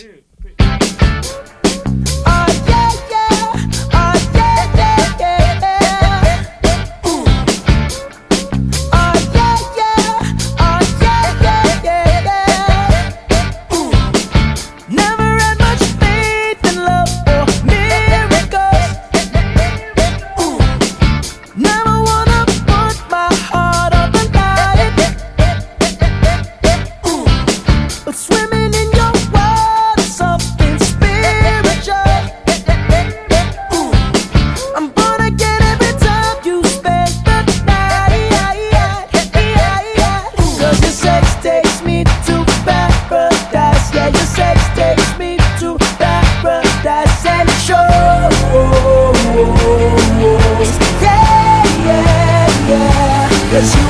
two, three. Cause you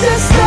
just